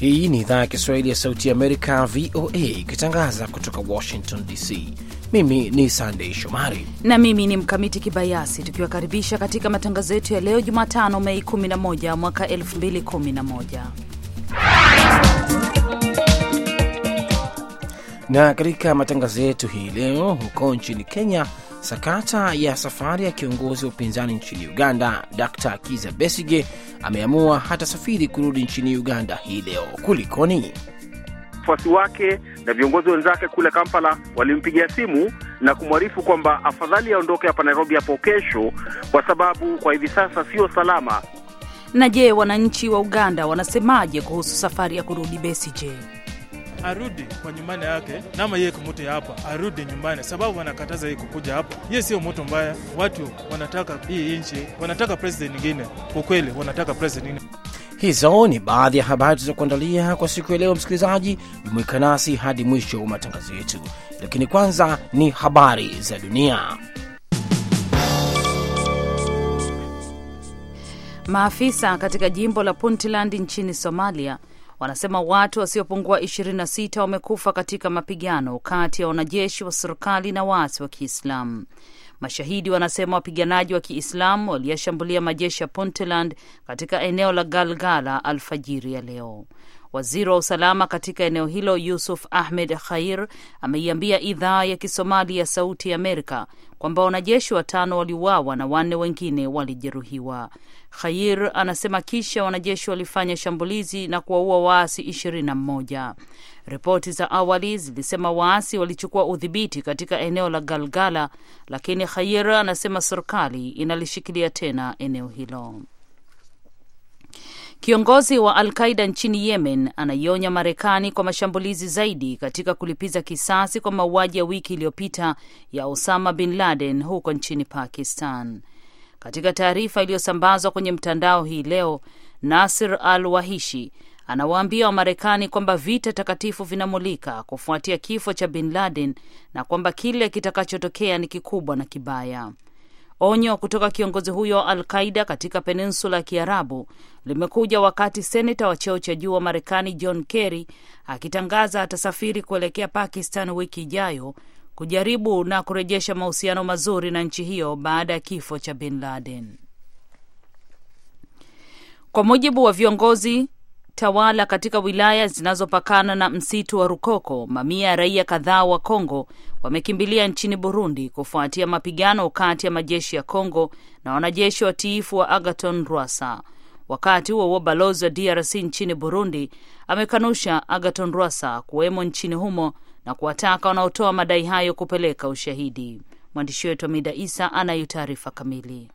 Hii ni idhaa ya Kiswahili ya Sauti ya Amerika, VOA, ikitangaza kutoka Washington DC. Mimi ni Sandei Shomari na mimi ni Mkamiti Kibayasi, tukiwakaribisha katika matangazo yetu ya leo Jumatano, Mei 11 mwaka 2011 na katika matangazo yetu hii leo, huko nchini Kenya, sakata ya safari ya kiongozi wa upinzani nchini Uganda Dr Kiza Besige ameamua hata safiri kurudi nchini Uganda hii leo. Kulikoni? Wafuasi wake na viongozi wenzake kule Kampala walimpigia simu na kumwarifu kwamba afadhali aondoke hapa Nairobi hapo kesho, kwa sababu kwa hivi sasa sio salama. Na je, wananchi wa Uganda wanasemaje kuhusu safari ya kurudi Besigye? Arudi kwa nyumbani yake nama yeye kumute hapa arudi nyumbani, sababu wanakataza yeye kukuja hapa. Yeye sio mtu mbaya, watu wanataka hii nchi, wanataka president nyingine. Ukweli wanataka president nyingine. Hizo ni baadhi ya habari tulizokuandalia kuandalia kwa siku ya leo. Msikilizaji, jumuika nasi hadi mwisho wa matangazo yetu, lakini kwanza ni habari za dunia. Maafisa katika jimbo la Puntland nchini Somalia wanasema watu wasiopungua 26 wamekufa katika mapigano kati ya wanajeshi wa serikali na waasi wa Kiislamu. Mashahidi wanasema wapiganaji wa Kiislamu waliyashambulia majeshi ya Puntland katika eneo la Galgala alfajiri ya leo. Waziri wa usalama katika eneo hilo Yusuf Ahmed Khair ameiambia idhaa ya Kisomali ya Sauti ya Amerika kwamba wanajeshi watano waliuawa na wanne wengine walijeruhiwa. Khair anasema kisha wanajeshi walifanya shambulizi na kuwaua waasi ishirini na mmoja. Ripoti za awali zilisema waasi walichukua udhibiti katika eneo la Galgala, lakini Khair anasema serikali inalishikilia tena eneo hilo. Kiongozi wa Al-Qaida nchini Yemen anaionya Marekani kwa mashambulizi zaidi katika kulipiza kisasi kwa mauaji ya wiki iliyopita ya Osama bin Laden huko nchini Pakistan. Katika taarifa iliyosambazwa kwenye mtandao hii leo, Nasir Al-Wahishi anawaambia Wamarekani kwamba vita takatifu vinamulika kufuatia kifo cha bin Laden na kwamba kile kitakachotokea ni kikubwa na kibaya. Onyo kutoka kiongozi huyo wa Al-Qaida katika peninsula ya Kiarabu limekuja wakati seneta wa cheo cha juu wa Marekani John Kerry akitangaza atasafiri kuelekea Pakistan wiki ijayo kujaribu na kurejesha mahusiano mazuri na nchi hiyo baada ya kifo cha bin Laden. Kwa mujibu wa viongozi tawala katika wilaya zinazopakana na msitu wa Rukoko, mamia ya raia kadhaa wa Kongo wamekimbilia nchini Burundi kufuatia mapigano kati ya majeshi ya Kongo na wanajeshi watiifu wa Agaton Rwasa. Wakati huo huo, balozi wa DRC nchini Burundi amekanusha Agaton Rwasa kuwemo nchini humo na kuwataka wanaotoa madai hayo kupeleka ushahidi. Mwandishi wetu Amida Isa anayo taarifa kamili.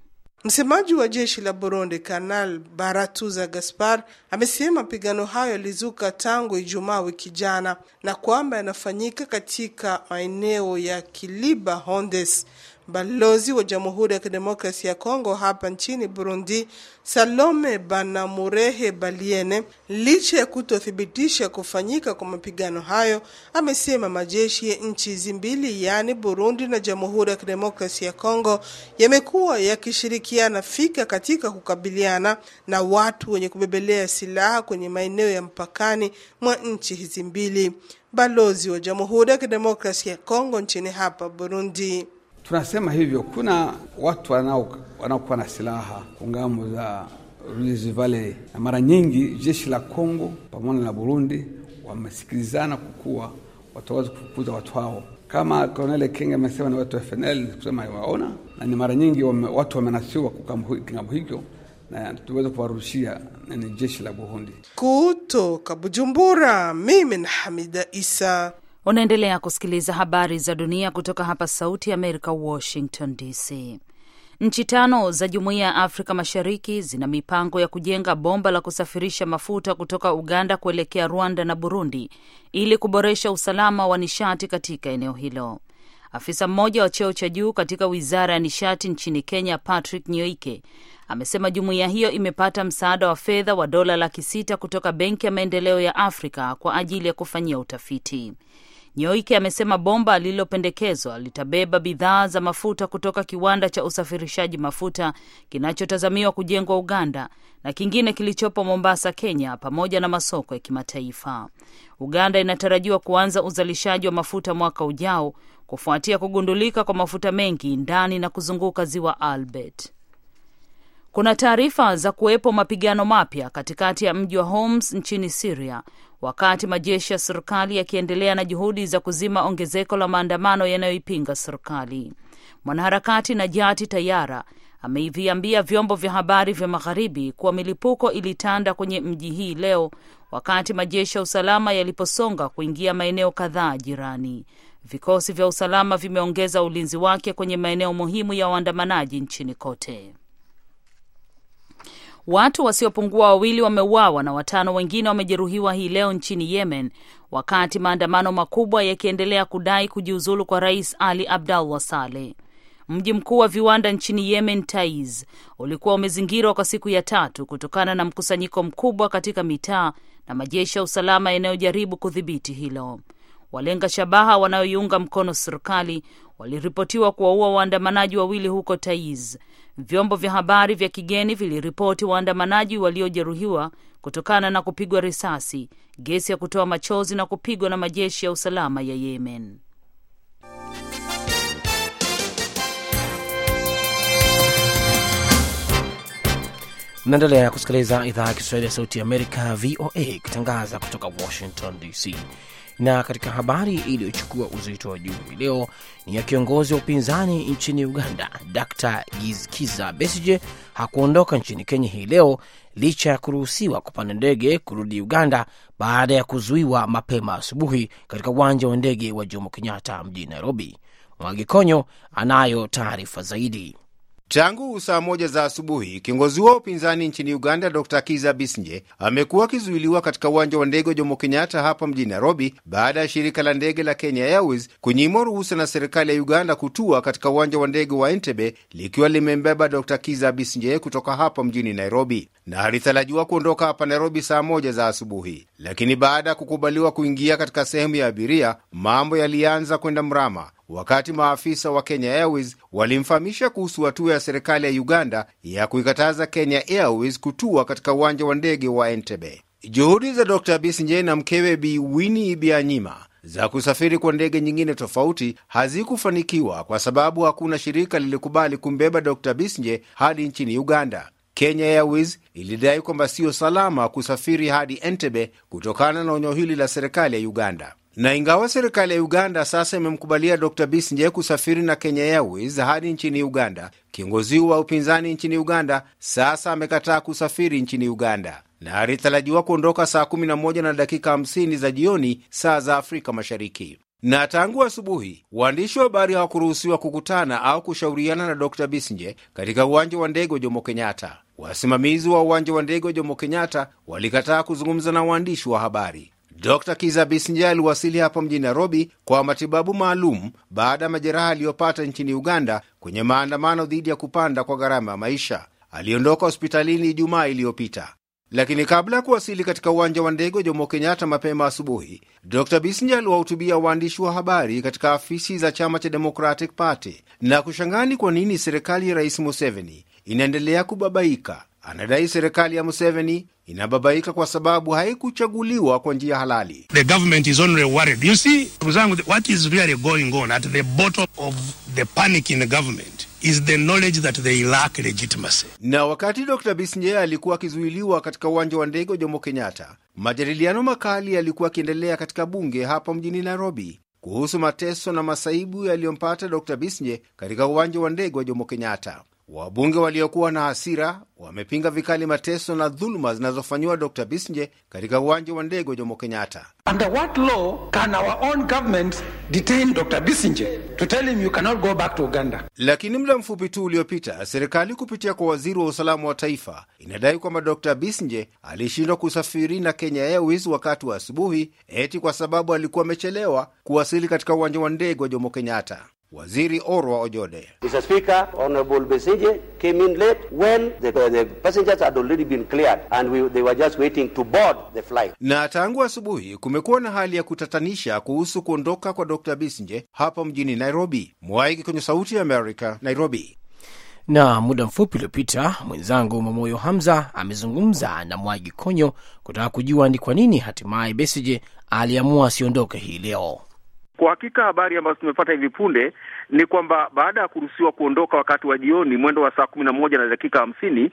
Msemaji wa jeshi la Burundi Kanal Baratuza Gaspar amesema mapigano hayo yalizuka tangu Ijumaa wiki jana na kwamba yanafanyika katika maeneo ya Kiliba Hondes. Balozi wa Jamhuri ya Kidemokrasia ya Kongo hapa nchini Burundi, Salome Banamurehe Baliene, licha ya kutothibitisha kufanyika kwa mapigano hayo, amesema majeshi ya nchi hizi mbili, yaani Burundi na Jamhuri ya Kidemokrasia ya Kongo, yamekuwa yakishirikiana fika katika kukabiliana na watu wenye kubebelea silaha kwenye maeneo ya mpakani mwa nchi hizi mbili. Balozi wa Jamhuri ya Kidemokrasia ya Kongo nchini hapa Burundi Tunasema hivyo, kuna watu wanaokuwa na silaha kungambo za Ruizi Valley, na mara nyingi jeshi la Kongo pamoja na Burundi wamesikilizana kukuwa wataweza kufukuza watu hao, kama Colonel King amesema ni watu wa FNL, kusema waona, na ni mara nyingi wame, watu wamenasiwa kingambo hicho na tuweze kuwarushia ni jeshi la Burundi. Kutoka Bujumbura, mimi na Hamida Isa. Unaendelea kusikiliza habari za dunia kutoka hapa Sauti ya Amerika, Washington DC. Nchi tano za Jumuiya ya Afrika Mashariki zina mipango ya kujenga bomba la kusafirisha mafuta kutoka Uganda kuelekea Rwanda na Burundi ili kuboresha usalama wa nishati katika eneo hilo. Afisa mmoja wa cheo cha juu katika wizara ya nishati nchini Kenya, Patrick Nyoike, amesema jumuiya hiyo imepata msaada wa fedha wa dola laki sita kutoka Benki ya Maendeleo ya Afrika kwa ajili ya kufanyia utafiti. Nyoike amesema bomba lililopendekezwa litabeba bidhaa za mafuta kutoka kiwanda cha usafirishaji mafuta kinachotazamiwa kujengwa Uganda na kingine kilichopo Mombasa, Kenya, pamoja na masoko ya kimataifa. Uganda inatarajiwa kuanza uzalishaji wa mafuta mwaka ujao kufuatia kugundulika kwa mafuta mengi ndani na kuzunguka ziwa Albert. Kuna taarifa za kuwepo mapigano mapya katikati ya mji wa Homs nchini Syria wakati majeshi ya serikali yakiendelea na juhudi za kuzima ongezeko la maandamano yanayoipinga serikali. Mwanaharakati Najati Tayara ameiviambia vyombo vya habari vya magharibi kuwa milipuko ilitanda kwenye mji hii leo wakati majeshi ya usalama yaliposonga kuingia maeneo kadhaa jirani. Vikosi vya usalama vimeongeza ulinzi wake kwenye maeneo muhimu ya waandamanaji nchini kote. Watu wasiopungua wawili wameuawa na watano wengine wamejeruhiwa hii leo nchini Yemen, wakati maandamano makubwa yakiendelea kudai kujiuzulu kwa Rais Ali Abdallah Saleh. Mji mkuu wa viwanda nchini Yemen, Taiz, ulikuwa umezingirwa kwa siku ya tatu kutokana na mkusanyiko mkubwa katika mitaa na majeshi ya usalama yanayojaribu kudhibiti hilo. Walenga shabaha wanayoiunga mkono serikali waliripotiwa kuwaua waandamanaji wawili huko Taiz. Vyombo vya habari vya kigeni viliripoti waandamanaji waliojeruhiwa kutokana na kupigwa risasi, gesi ya kutoa machozi na kupigwa na majeshi ya usalama ya Yemen. Naendelea kusikiliza idhaa ya Kiswahili ya Sauti Amerika, VOA, ikitangaza kutoka Washington DC. Na katika habari iliyochukua uzito wa juu hii leo ni ya kiongozi wa upinzani nchini Uganda, Dr Gizkiza Besije hakuondoka nchini Kenya hii leo licha ya kuruhusiwa kupanda ndege kurudi Uganda baada ya kuzuiwa mapema asubuhi katika uwanja wa ndege wa Jomo Kenyatta mjini Nairobi. Mwagi Konyo anayo taarifa zaidi. Tangu saa moja za asubuhi kiongozi wa upinzani nchini Uganda Dr Kiza Bisnje amekuwa akizuiliwa katika uwanja wa ndege wa Jomo Kenyatta hapa mjini Nairobi baada ya shirika la ndege la Kenya Airways kunyimwa ruhusa na serikali ya Uganda kutua katika uwanja wa ndege wa Entebbe likiwa limembeba Dr Kiza Bisnje kutoka hapa mjini Nairobi, na alitarajiwa kuondoka hapa Nairobi saa moja za asubuhi, lakini baada ya kukubaliwa kuingia katika sehemu ya abiria, mambo yalianza kwenda mrama wakati maafisa wa Kenya Airways walimfahamisha kuhusu hatua ya serikali ya Uganda ya kuikataza Kenya Airways kutua katika uwanja wa ndege wa Entebbe. Juhudi za Dr bisnje na mkewe Bi Winnie Byanyima za kusafiri kwa ndege nyingine tofauti hazikufanikiwa kwa sababu hakuna shirika lilikubali kumbeba Dr bisnje hadi nchini Uganda. Kenya Airways ilidai kwamba siyo salama kusafiri hadi Entebbe kutokana na onyo hili la serikali ya Uganda na ingawa serikali ya Uganda sasa imemkubalia Dr Bisnje kusafiri na Kenya Airways hadi nchini Uganda, kiongozi wa upinzani nchini Uganda sasa amekataa kusafiri nchini Uganda na alitarajiwa kuondoka saa 11 na dakika 50 za jioni saa za Afrika Mashariki. Na tangu asubuhi waandishi wa habari hawakuruhusiwa kukutana au kushauriana na Dr Bisnje katika uwanja wa ndege wa Jomo Kenyatta. Wasimamizi wa uwanja wa ndege wa Jomo Kenyatta walikataa kuzungumza na waandishi wa habari. Dr Kiza Bisinja aliwasili hapa mjini Nairobi kwa matibabu maalum baada ya majeraha aliyopata nchini Uganda kwenye maandamano dhidi ya kupanda kwa gharama ya maisha. Aliondoka hospitalini Ijumaa iliyopita, lakini kabla ya kuwasili katika uwanja wa ndege wa Jomo Kenyatta mapema asubuhi, Dr Bisinje aliwahutubia waandishi wa habari katika afisi za chama cha Democratic Party na kushangani kwa nini serikali ya Rais Museveni inaendelea kubabaika. Anadai serikali ya Museveni inababaika kwa sababu haikuchaguliwa kwa njia halali. The government is only worried. You see, what is really going on at the bottom of the panic in the government is the knowledge that they lack legitimacy. Na wakati Dr Bisinje alikuwa akizuiliwa katika uwanja wa ndege wa Jomo Kenyatta, majadiliano makali yalikuwa akiendelea katika bunge hapa mjini Nairobi kuhusu mateso na masaibu yaliyompata Dr Bisinje katika uwanja wa ndege wa Jomo Kenyatta. Wabunge waliokuwa na hasira wamepinga vikali mateso na dhuluma zinazofanyiwa Dr Bisnje katika uwanja wa ndege wa Jomo Kenyatta. Under what law can our own government detain Dr Bisinje to tell him you cannot go back to Uganda? Lakini muda mfupi tu uliopita, serikali kupitia kwa waziri wa usalama wa taifa inadai kwamba Dr Bisnje alishindwa kusafiri na Kenya Airways wakati wa asubuhi, eti kwa sababu alikuwa amechelewa kuwasili katika uwanja wa ndege wa Jomo Kenyatta. Waziri Orwa Ojode. Mr. Speaker, Honorable Besigye came in late when the, the passengers had already been cleared and we, they were just waiting to board the flight. Na tangu asubuhi kumekuwa na hali ya kutatanisha kuhusu kuondoka kwa Dr. Besigye hapa mjini Nairobi. Mwaiki kwenye Sauti ya Amerika, Nairobi. Na muda mfupi uliopita mwenzangu Mamoyo Hamza amezungumza na Mwagi Konyo kutaka kujua ni kwa nini hatimaye Besigye aliamua asiondoke hii leo. Kwa hakika habari ambazo tumepata hivi punde ni kwamba baada ya kuruhusiwa kuondoka wakati wa jioni mwendo wa saa kumi na moja na dakika hamsini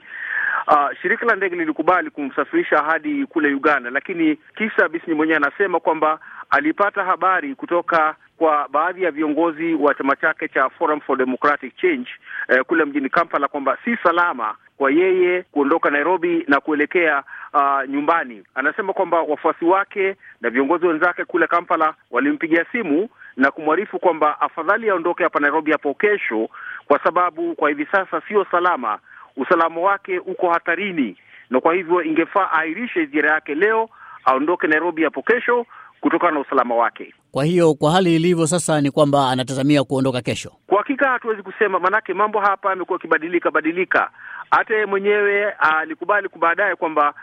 uh, shirika la ndege lilikubali kumsafirisha hadi kule Uganda, lakini kisa bisni mwenyewe anasema kwamba alipata habari kutoka kwa baadhi ya viongozi wa chama chake cha Forum for Democratic Change eh, kule mjini Kampala kwamba si salama kwa yeye kuondoka Nairobi na kuelekea uh, nyumbani. Anasema kwamba wafuasi wake na viongozi wenzake kule Kampala walimpigia simu na kumwarifu kwamba afadhali aondoke hapa Nairobi hapo kesho, kwa sababu kwa hivi sasa sio salama, usalama wake uko hatarini, na kwa hivyo ingefaa airishe ziara yake leo, aondoke Nairobi hapo kesho kutokana na usalama wake. Kwa hiyo kwa hali ilivyo sasa ni kwamba anatazamia kuondoka kesho. Kwa hakika hatuwezi kusema, manake mambo hapa yamekuwa akibadilika badilika. Hata yeye mwenyewe alikubali baadaye kwamba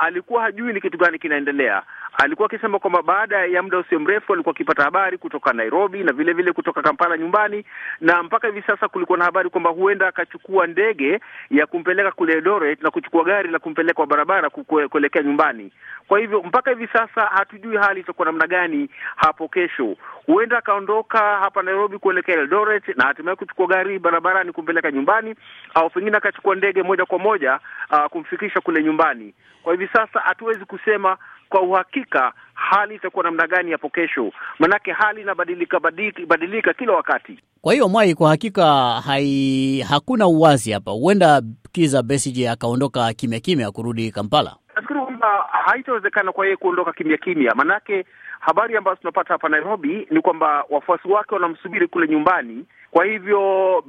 alikuwa hajui ni kitu gani kinaendelea. Alikuwa akisema kwamba baada ya muda usio mrefu alikuwa akipata habari kutoka Nairobi na vile vile kutoka Kampala nyumbani, na mpaka hivi sasa kulikuwa na habari kwamba huenda akachukua ndege ya kumpeleka kule Eldoret na kuchukua gari la kumpeleka kwa barabara kuelekea nyumbani. Kwa hivyo mpaka hivi sasa hatujui hali itakuwa namna gani hapo kesho. Huenda akaondoka hapa Nairobi kuelekea Eldoret na hatimaye kuchukua gari barabarani kumpeleka nyumbani, au pengine akachukua ndege moja kwa moja uh, kumfikisha kule nyumbani. Kwa hivi sasa hatuwezi kusema kwa uhakika hali itakuwa namna gani hapo kesho, manake hali inabadilika badilika, badilika kila wakati. Kwa hiyo Mwai, kwa hakika hai, hakuna uwazi hapa. Huenda Kiza Besigye akaondoka kimya kimya kurudi Kampala. Nafikiri kwamba haitawezekana kwa yeye kuondoka kimya kimya, manake habari ambazo tunapata hapa Nairobi ni kwamba wafuasi wake wanamsubiri kule nyumbani. Kwa hivyo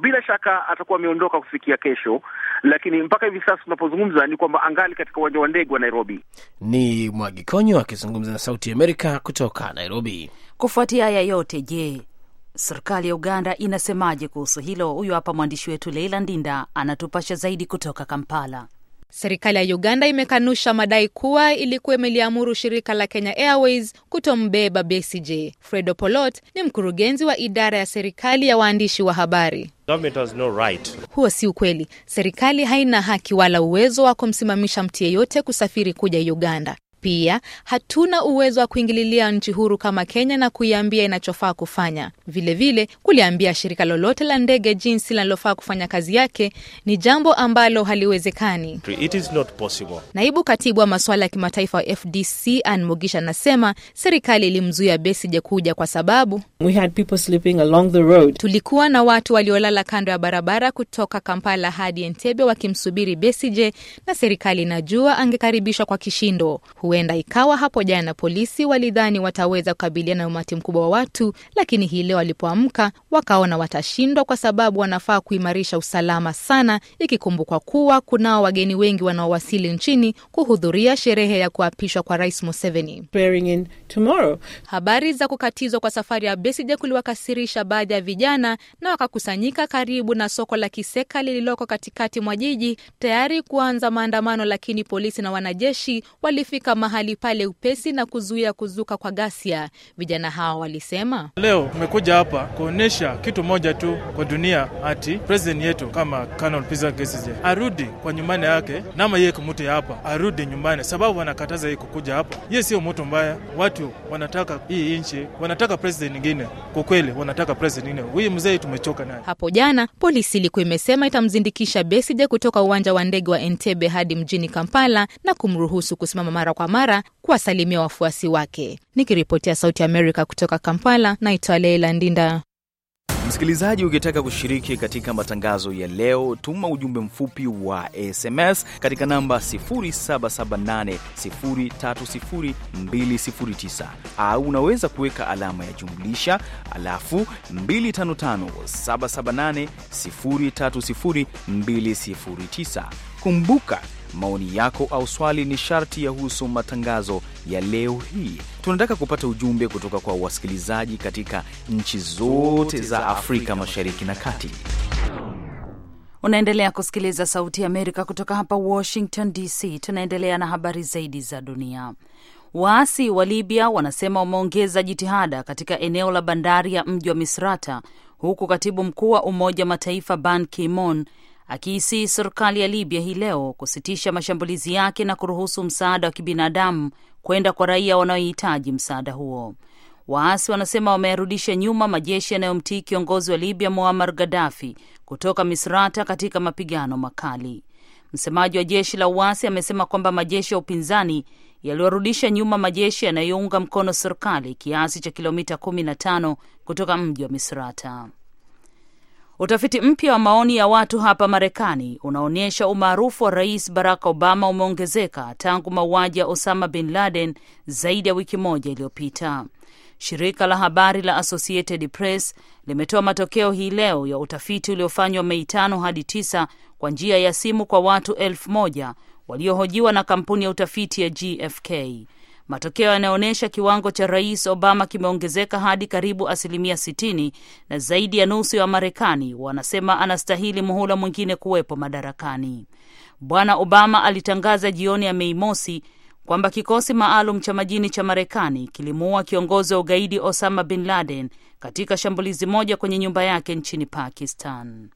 bila shaka atakuwa ameondoka kufikia kesho, lakini mpaka hivi sasa tunapozungumza ni kwamba angali katika uwanja wa ndege wa Nairobi. Ni Mwagikonyo akizungumza na Sauti ya Amerika kutoka Nairobi. Kufuatia haya yote, je, serikali ya Uganda inasemaje kuhusu hilo? Huyu hapa mwandishi wetu Leila Ndinda anatupasha zaidi kutoka Kampala. Serikali ya Uganda imekanusha madai kuwa ilikuwa imeliamuru shirika la Kenya Airways kutombeba Besigye. Fredo Polot ni mkurugenzi wa idara ya serikali ya waandishi wa habari. No right. Huo si ukweli. Serikali haina haki wala uwezo wa kumsimamisha mtu yeyote kusafiri kuja Uganda. Pia hatuna uwezo wa kuingililia nchi huru kama Kenya na kuiambia inachofaa kufanya. Vilevile vile, kuliambia shirika lolote la ndege jinsi linalofaa kufanya kazi yake ni jambo ambalo haliwezekani. It is not possible. Naibu katibu wa masuala ya kimataifa wa FDC an Mugisha anasema serikali ilimzuia Besigye kuja kwa sababu We had people sleeping along the road. Tulikuwa na watu waliolala kando ya barabara kutoka Kampala hadi Entebbe wakimsubiri Besigye, na serikali inajua angekaribishwa kwa kishindo. Huenda ikawa hapo jana polisi walidhani wataweza kukabiliana na umati mkubwa wa watu, lakini hii leo walipoamka wakaona watashindwa, kwa sababu wanafaa kuimarisha usalama sana, ikikumbukwa kuwa kunao wageni wengi wanaowasili nchini kuhudhuria sherehe ya kuapishwa kwa Rais Museveni. Habari za kukatizwa kwa safari ya Besigye kuliwakasirisha baadhi ya vijana na wakakusanyika karibu na soko la Kiseka lililoko katikati mwa jiji tayari kuanza maandamano, lakini polisi na wanajeshi walifika mahali pale upesi na kuzuia kuzuka kwa ghasia. Vijana hao walisema, leo tumekuja hapa kuonyesha kitu moja tu kwa dunia, ati president yetu kama Colonel Pizza Besigye arudi kwa nyumbani yake, nama yeye kumute hapa arudi nyumbani, sababu wanakataza yeye kukuja hapa. Yeye sio mtu mbaya, watu wanataka hii nchi, wanataka president nyingine. Kwa kweli wanataka president nyingine. Huyu mzee tumechoka naye. Hapo jana polisi ilikuwa imesema itamzindikisha besije kutoka uwanja wa ndege wa Entebbe hadi mjini Kampala na kumruhusu kusimama mara kwa mara kuwasalimia wafuasi wake. Nikiripotia Sauti ya Amerika kutoka Kampala, naitwa Leila Ndinda. Msikilizaji, ukitaka kushiriki katika matangazo ya leo, tuma ujumbe mfupi wa SMS katika namba 0778030209 au unaweza kuweka alama ya jumlisha alafu 255 778 030209. Kumbuka Maoni yako au swali ni sharti ya husu matangazo ya leo hii. Tunataka kupata ujumbe kutoka kwa wasikilizaji katika nchi zote za Afrika Mashariki na Kati. Unaendelea kusikiliza Sauti ya Amerika kutoka hapa Washington DC. Tunaendelea na habari zaidi za dunia. Waasi wa Libya wanasema wameongeza jitihada katika eneo la bandari ya mji wa Misrata, huku katibu mkuu wa Umoja wa Mataifa Ban Ki-moon akiisii serikali ya Libya hii leo kusitisha mashambulizi yake na kuruhusu msaada wa kibinadamu kwenda kwa raia wanaohitaji msaada huo. Waasi wanasema wameyarudisha nyuma majeshi yanayomtii kiongozi wa Libya Muammar Gaddafi kutoka Misrata katika mapigano makali. Msemaji wa jeshi la uasi amesema kwamba majeshi ya upinzani yaliwarudisha nyuma majeshi yanayounga mkono serikali kiasi cha kilomita 15 kutoka mji wa Misrata. Utafiti mpya wa maoni ya watu hapa Marekani unaonyesha umaarufu wa Rais Barack Obama umeongezeka tangu mauaji ya Osama bin Laden zaidi ya wiki moja iliyopita. Shirika la habari la Associated Press limetoa matokeo hii leo ya utafiti uliofanywa Mei tano hadi tisa kwa njia ya simu kwa watu elfu moja waliohojiwa na kampuni ya utafiti ya GFK. Matokeo yanaonyesha kiwango cha Rais Obama kimeongezeka hadi karibu asilimia 60 na zaidi ya nusu ya Wamarekani wanasema anastahili muhula mwingine kuwepo madarakani. Bwana Obama alitangaza jioni ya Mei mosi kwamba kikosi maalum cha majini cha Marekani kilimuua kiongozi wa ugaidi Osama bin Laden katika shambulizi moja kwenye nyumba yake nchini Pakistan.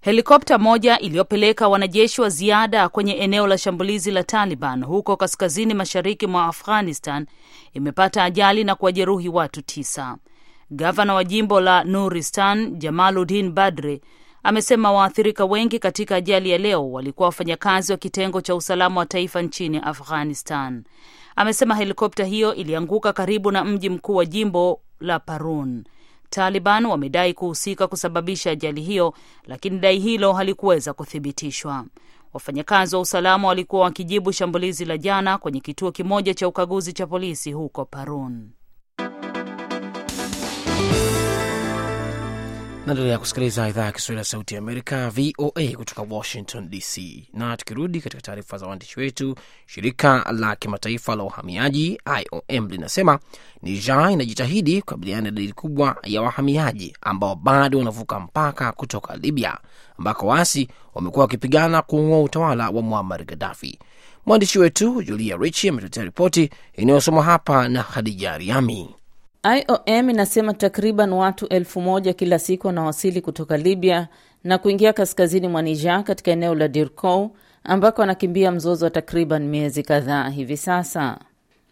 Helikopta moja iliyopeleka wanajeshi wa ziada kwenye eneo la shambulizi la Taliban huko kaskazini mashariki mwa Afghanistan imepata ajali na kuwajeruhi watu tisa. Gavana wa jimbo la Nuristan Jamaluddin Badre amesema waathirika wengi katika ajali ya leo walikuwa wafanyakazi wa kitengo cha usalama wa taifa nchini Afghanistan. Amesema helikopta hiyo ilianguka karibu na mji mkuu wa jimbo la Parun. Taliban wamedai kuhusika kusababisha ajali hiyo, lakini dai hilo halikuweza kuthibitishwa. Wafanyakazi wa usalama walikuwa wakijibu shambulizi la jana kwenye kituo kimoja cha ukaguzi cha polisi huko Parun. Naendelea kusikiliza idhaa ya Kiswahili ya Sauti ya Amerika, VOA, kutoka Washington DC. Na tukirudi katika taarifa za waandishi wetu, shirika la kimataifa la uhamiaji IOM linasema Niger inajitahidi kukabiliana na idadi kubwa ya wahamiaji ambao bado wanavuka mpaka kutoka Libya, ambako waasi wamekuwa wakipigana kuung'ua utawala wa Muammar Gaddafi. Mwandishi wetu Julia Richi ametetea ripoti inayosomwa hapa na Hadija Riami. IOM inasema takriban watu elfu moja kila siku wanawasili kutoka Libya na kuingia kaskazini mwa Niger katika eneo la Dirkou ambako wanakimbia mzozo wa takriban miezi kadhaa hivi sasa.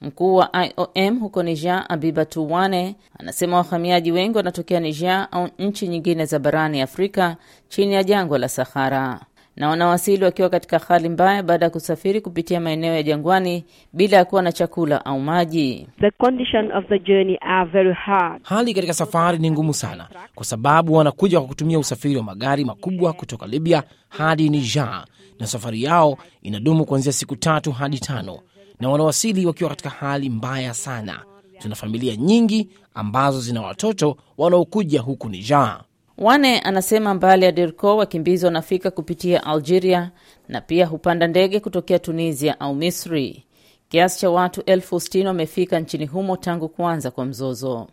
Mkuu wa IOM huko Niger, Abiba Tuwane, anasema wahamiaji wengi wanatokea Niger au nchi nyingine za barani Afrika chini ya jangwa la Sahara na wanawasili wakiwa katika hali mbaya baada ya kusafiri kupitia maeneo ya jangwani bila ya kuwa na chakula au maji. The condition of the journey are very hard. Hali katika safari ni ngumu sana, kwa sababu wanakuja kwa kutumia usafiri wa magari makubwa kutoka Libya hadi Niger, na safari yao inadumu kuanzia siku tatu hadi tano, na wanawasili wakiwa katika hali mbaya sana. Tuna familia nyingi ambazo zina watoto wanaokuja huku Niger. Wane anasema mbali ya Derco wakimbizi wanafika kupitia Algeria na pia hupanda ndege kutokea Tunisia au Misri. Kiasi cha watu elfu sitini wamefika nchini humo tangu kuanza kwa mzozo.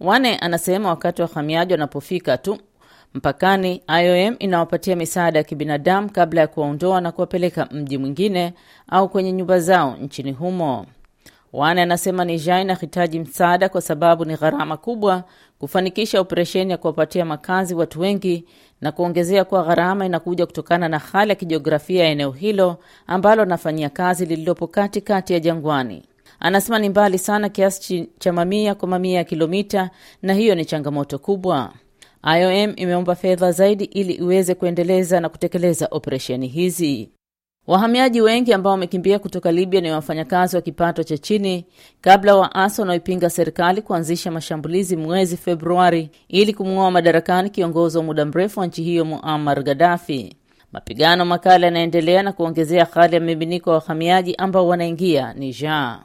Wane anasema wakati wa wahamiaji wanapofika tu mpakani, IOM inawapatia misaada ya kibinadamu kabla ya kuwaondoa na kuwapeleka mji mwingine au kwenye nyumba zao nchini humo. Wane anasema Niger inahitaji msaada kwa sababu ni gharama kubwa kufanikisha operesheni ya kuwapatia makazi watu wengi, na kuongezea kuwa gharama inakuja kutokana na hali ya kijiografia ya eneo hilo ambalo anafanyia kazi lililopo katikati ya jangwani. Anasema ni mbali sana kiasi cha mamia kwa mamia ya kilomita, na hiyo ni changamoto kubwa. IOM imeomba fedha zaidi ili iweze kuendeleza na kutekeleza operesheni hizi. Wahamiaji wengi ambao wamekimbia kutoka Libya ni wafanyakazi wa kipato cha chini kabla waasi wanaoipinga serikali kuanzisha mashambulizi mwezi Februari ili kumng'oa madarakani kiongozi wa muda mrefu wa nchi hiyo Muammar Gaddafi. Mapigano makali yanaendelea na kuongezea hali ya mmiminiko wa wahamiaji ambao wanaingia Niger.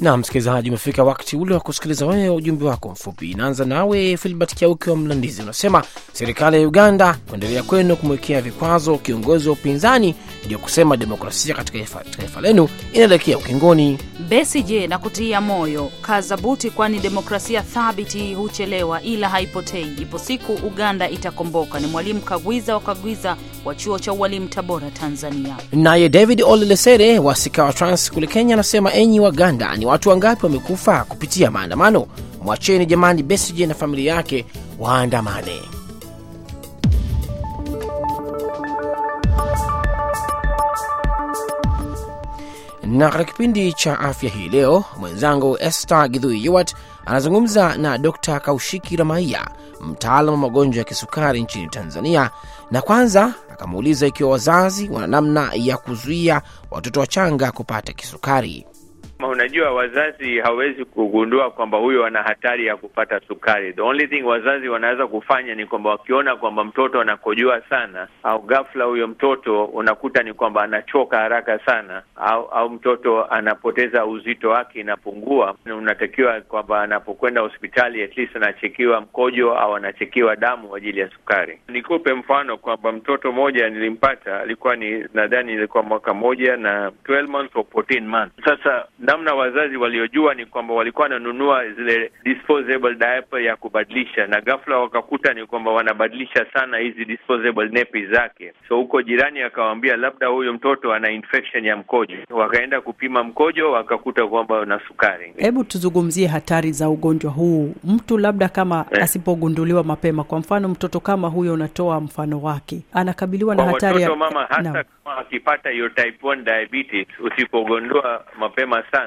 Na msikilizaji, umefika wakati ule wa kusikiliza wewe ujumbe wako mfupi. Inaanza nawe Filbert Kiauki wa Mlandizi, unasema serikali ya Uganda kuendelea kwenu kumwekea vikwazo kiongozi wa upinzani, ndio kusema demokrasia katika taifa, lenu inaelekea ukingoni. Besi, je, na kutia moyo kazabuti, kwani demokrasia thabiti huchelewa ila haipotei. Ipo siku Uganda itakomboka. Ni Mwalimu Kagwiza wa Kagwiza wa chuo cha ualimu Tabora, Tanzania. Naye David Olelesere wa Sikawa Trans kule Kenya anasema enyi Waganda, ni watu wangapi wamekufa kupitia maandamano? Mwacheni jamani Besigye na familia yake waandamane. Na katika kipindi cha afya hii leo, mwenzangu Esther Gidhui Yuwat anazungumza na Dr Kaushiki Ramaiya, mtaalam wa magonjwa ya kisukari nchini Tanzania, na kwanza akamuuliza ikiwa wazazi wana namna ya kuzuia watoto wachanga kupata kisukari. Unajua, wazazi hawezi kugundua kwamba huyo ana hatari ya kupata sukari. The only thing wazazi wanaweza kufanya ni kwamba wakiona kwamba mtoto anakojua sana, au ghafla huyo mtoto unakuta ni kwamba anachoka haraka sana, au au mtoto anapoteza uzito wake inapungua, unatakiwa kwamba anapokwenda hospitali at least anachekiwa mkojo au anachekiwa damu kwa ajili ya sukari. Nikupe mfano kwamba mtoto mmoja nilimpata, alikuwa ni nadhani ilikuwa mwaka moja na 12 months or 14 months. Sasa namna wazazi waliojua ni kwamba walikuwa wananunua zile disposable diaper ya kubadilisha, na ghafla wakakuta ni kwamba wanabadilisha sana hizi disposable nepi zake. So huko jirani akawaambia labda huyo mtoto ana infection ya mkojo, wakaenda kupima mkojo wakakuta kwamba una sukari. Hebu tuzungumzie hatari za ugonjwa huu, mtu labda kama Eh. asipogunduliwa mapema. Kwa mfano mtoto kama huyo, unatoa mfano wake, anakabiliwa na hatari ya mama, hasa no, kama akipata hiyo type 1 diabetes, usipogundua mapema sana,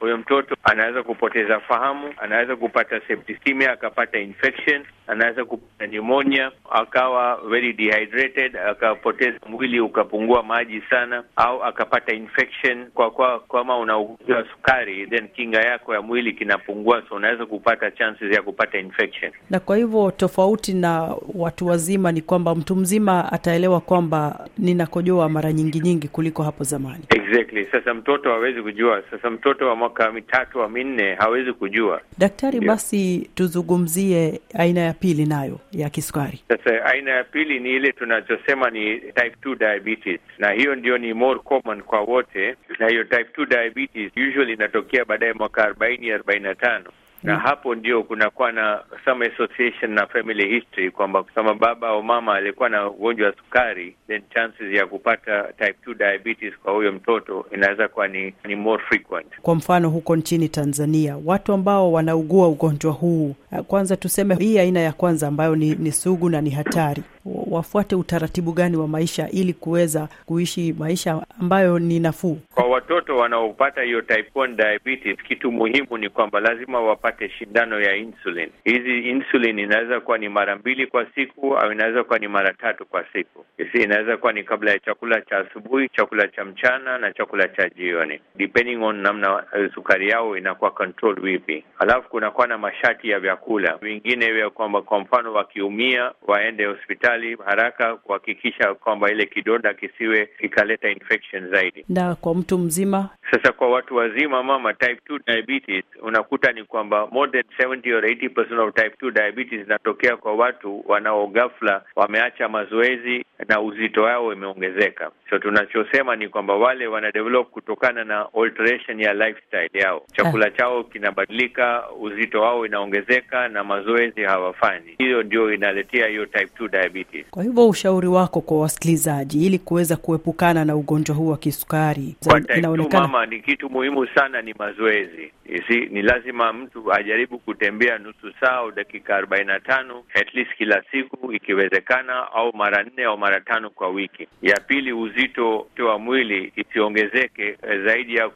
huyo mtoto anaweza kupoteza fahamu, anaweza kupata septicemia, akapata infection, anaweza kupata pneumonia, akawa very dehydrated, akapoteza mwili ukapungua maji sana, au akapata infection kwa kwa kama una ugonjwa wa sukari, then kinga yako ya mwili kinapungua, so unaweza kupata chances ya kupata infection. na kwa hivyo tofauti na watu wazima ni kwamba mtu mzima ataelewa kwamba ninakojoa mara nyingi nyingi kuliko hapo zamani. Exactly. Sasa mtoto hawezi kujua. Sasa mtoto wa mwaka mitatu wa minne hawezi kujua. Daktari, yeah. basi tuzungumzie aina ya pili nayo ya kisukari. Sasa aina ya pili ni ile tunachosema ni type 2 diabetes, na hiyo ndio ni more common kwa wote, na hiyo type 2 diabetes usually inatokea baadaye mwaka arobaini arobaini na tano na hapo ndio kunakuwa na some association na family history kwamba kama baba au mama alikuwa na ugonjwa wa sukari, then chances ya kupata type 2 diabetes kwa huyo mtoto inaweza kuwa ni, ni more frequent. Kwa mfano huko nchini Tanzania, watu ambao wanaugua ugonjwa huu, eh, kwanza tuseme hii aina ya kwanza ambayo ni, ni sugu na ni hatari, wafuate utaratibu gani wa maisha ili kuweza kuishi maisha ambayo ni nafuu? Kwa watoto wanaopata hiyo type 1 diabetes, kitu muhimu ni kwamba lazima wapate shindano ya insulin. Hizi insulin inaweza kuwa ni mara mbili kwa siku au inaweza kuwa ni mara tatu kwa siku. Isi inaweza kuwa ni kabla ya chakula cha asubuhi, chakula cha mchana na chakula cha jioni, depending on namna eh, sukari yao inakuwa control vipi. Alafu kunakuwa na masharti ya vyakula vingine vya kwamba, kwa mfano, wakiumia waende hospitali haraka kuhakikisha kwamba ile kidonda kisiwe kikaleta infection zaidi. Na kwa mtu mzima Sasa kwa watu wazima mama, type 2 diabetes unakuta ni kwamba more than 70 or 80% of type 2 diabetes inatokea kwa watu wanao ghafla wameacha mazoezi na uzito wao imeongezeka. So tunachosema ni kwamba wale wana develop kutokana na alteration ya lifestyle yao, chakula chao kinabadilika, uzito wao inaongezeka na mazoezi hawafanyi. Hiyo ndio inaletea hiyo type 2 diabetes. Kwa hivyo ushauri wako kwa wasikilizaji ili kuweza kuepukana na ugonjwa huu wa kisukari inaonekana mama, ni kitu muhimu sana ni mazoezi. isi, ni lazima mtu ajaribu kutembea nusu saa au dakika arobaini na tano at least kila siku ikiwezekana, au mara nne au mara tano kwa wiki. Ya pili, uzito wa mwili isiongezeke eh, zaidi ya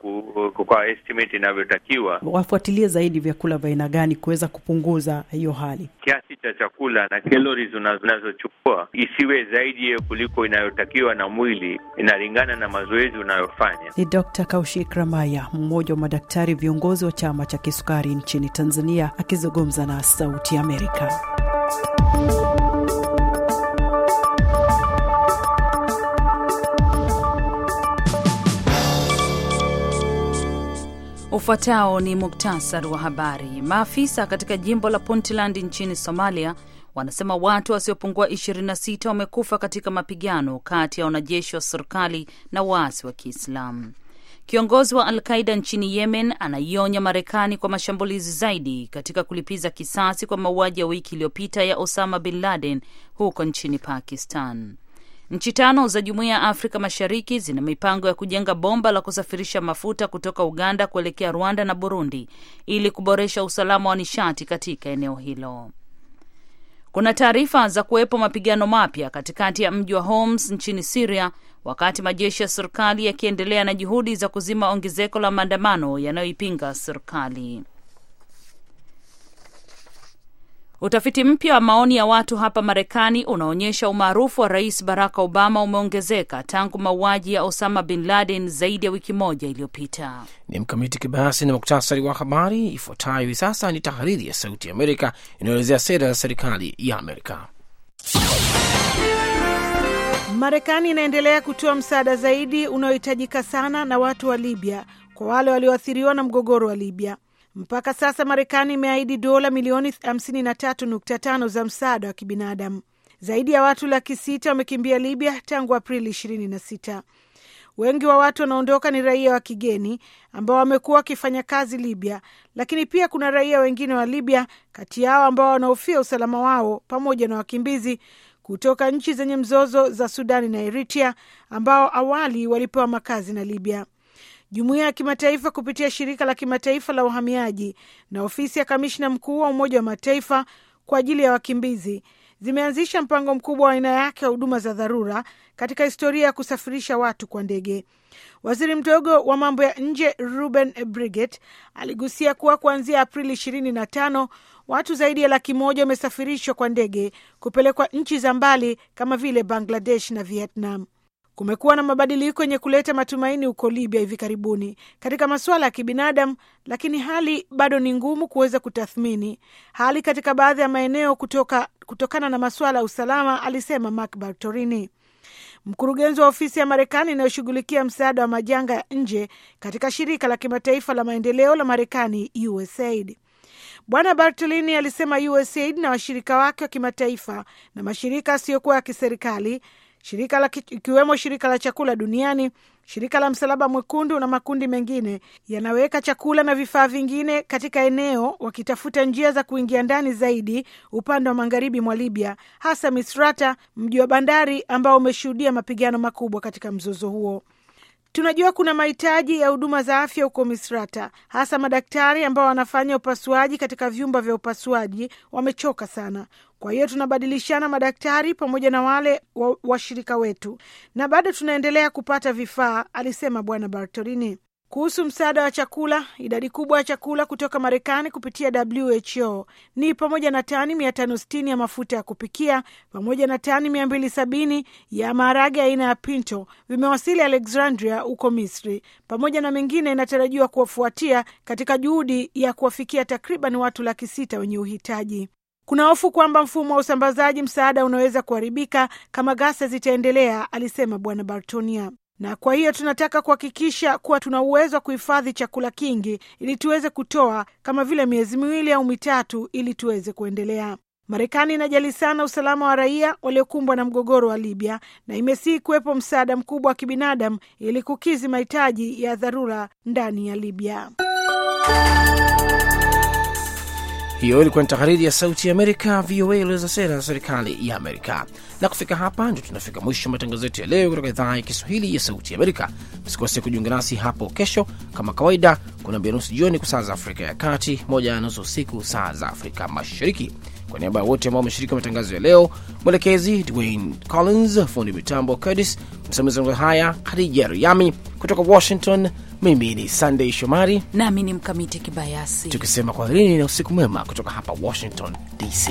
kwa estimate inavyotakiwa. wafuatilie zaidi vyakula vya aina gani kuweza kupunguza hiyo hali. Kiasi cha chakula na calories una- unazochukua isiwe zaidi kuliko inayotakiwa na mwili, inalingana na mazoezi unayofanya. Ni Dr. Kaushik Ramaya, mmoja wa madaktari viongozi wa chama cha kisukari nchini Tanzania, akizungumza na Sauti ya Amerika. Ufuatao ni muktasar wa habari. Maafisa katika jimbo la Puntland nchini Somalia wanasema watu wasiopungua 26 wamekufa katika mapigano kati ya wanajeshi wa serikali na waasi wa Kiislamu. Kiongozi wa Al-Qaida nchini Yemen anaionya Marekani kwa mashambulizi zaidi katika kulipiza kisasi kwa mauaji ya wiki iliyopita ya Osama bin Laden huko nchini Pakistan. Nchi tano za Jumuiya ya Afrika Mashariki zina mipango ya kujenga bomba la kusafirisha mafuta kutoka Uganda kuelekea Rwanda na Burundi ili kuboresha usalama wa nishati katika eneo hilo. Kuna taarifa za kuwepo mapigano mapya katikati ya mji wa Homs nchini Siria, wakati majeshi ya serikali yakiendelea na juhudi za kuzima ongezeko la maandamano yanayoipinga serikali. Utafiti mpya wa maoni ya watu hapa Marekani unaonyesha umaarufu wa Rais Barack Obama umeongezeka tangu mauaji ya Osama bin Laden zaidi ya wiki moja iliyopita. Ni Mkamiti Kibayasi na muktasari wa habari. Ifuatayo hivi sasa ni tahariri ya Sauti ya Amerika inayoelezea sera za serikali ya Amerika. Marekani inaendelea kutoa msaada zaidi unaohitajika sana na watu wa Libya kwa wale walioathiriwa na mgogoro wa Libya. Mpaka sasa Marekani imeahidi dola milioni 53.5 za msaada wa kibinadamu. Zaidi ya watu laki sita wamekimbia Libya tangu Aprili 26. Wengi wa watu wanaondoka ni raia wa kigeni ambao wamekuwa wakifanya kazi Libya, lakini pia kuna raia wengine wa Libya kati yao ambao wanahofia usalama wao, pamoja na wakimbizi kutoka nchi zenye mzozo za Sudani na Eritrea ambao awali walipewa makazi na Libya. Jumuiya ya kimataifa kupitia shirika la kimataifa la uhamiaji na ofisi ya kamishna mkuu wa Umoja wa Mataifa kwa ajili ya wakimbizi zimeanzisha mpango mkubwa wa aina yake wa huduma za dharura katika historia ya kusafirisha watu kwa ndege. Waziri mdogo wa mambo ya nje Ruben Briget aligusia kuwa kuanzia Aprili 25 watu zaidi ya laki moja wamesafirishwa kwa ndege kupelekwa nchi za mbali kama vile Bangladesh na Vietnam. Kumekuwa na mabadiliko yenye kuleta matumaini huko Libya hivi karibuni katika masuala ya kibinadamu, lakini hali bado ni ngumu kuweza kutathmini hali katika baadhi ya maeneo kutoka, kutokana na masuala ya usalama, alisema Mark Bartorini, mkurugenzi wa ofisi ya Marekani inayoshughulikia msaada wa majanga ya nje katika shirika la kimataifa la maendeleo la Marekani, USAID. Bwana Bartolini alisema USAID na washirika wake wa kimataifa na mashirika yasiyokuwa ya kiserikali shirika la ikiwemo shirika la chakula duniani, shirika la msalaba mwekundu na makundi mengine yanaweka chakula na vifaa vingine katika eneo, wakitafuta njia za kuingia ndani zaidi upande wa magharibi mwa Libya, hasa Misrata, mji wa bandari ambao umeshuhudia mapigano makubwa katika mzozo huo. Tunajua kuna mahitaji ya huduma za afya huko Misrata, hasa madaktari ambao wanafanya upasuaji katika vyumba vya upasuaji wamechoka sana. Kwa hiyo tunabadilishana madaktari pamoja na wale washirika wa wetu, na bado tunaendelea kupata vifaa, alisema Bwana Bartolini. Kuhusu msaada wa chakula, idadi kubwa ya chakula kutoka Marekani kupitia WHO ni pamoja na tani 560 ya mafuta ya kupikia pamoja na tani 270 ya maharage aina ya pinto vimewasili Alexandria huko Misri, pamoja na mengine inatarajiwa kuwafuatia katika juhudi ya kuwafikia takriban watu laki sita wenye uhitaji. Kuna hofu kwamba mfumo wa usambazaji msaada unaweza kuharibika kama ghasia zitaendelea, alisema Bwana Bartonia na kwa hiyo tunataka kuhakikisha kuwa tuna uwezo wa kuhifadhi chakula kingi ili tuweze kutoa kama vile miezi miwili au mitatu ili tuweze kuendelea. Marekani inajali sana usalama wa raia waliokumbwa na mgogoro wa Libya na imesihi kuwepo msaada mkubwa wa kibinadamu ili kukizi mahitaji ya dharura ndani ya Libya. Hiyo ilikuwa ni tahariri ya Sauti ya Amerika, VOA iliweza sera za serikali ya Amerika. Na kufika hapa ndio tunafika mwisho matangazo yetu ya leo kutoka idhaa ya Kiswahili ya Sauti ya Amerika. Msikose kujiunga nasi hapo kesho kama kawaida, kuna mbili nusu jioni kwa saa za Afrika ya Kati, moja na nusu usiku saa za Afrika Mashariki. Kwa niaba ya wote ambao wameshiriki matangazo ya leo, mwelekezi Dwayne Collins, fundi mitambo Curtis, msimamizi wa haya Hadija Riami kutoka Washington. Mimi ni sandey Shomari nami ni Mkamiti Kibayasi, tukisema kwaherini na usiku mwema kutoka hapa Washington DC.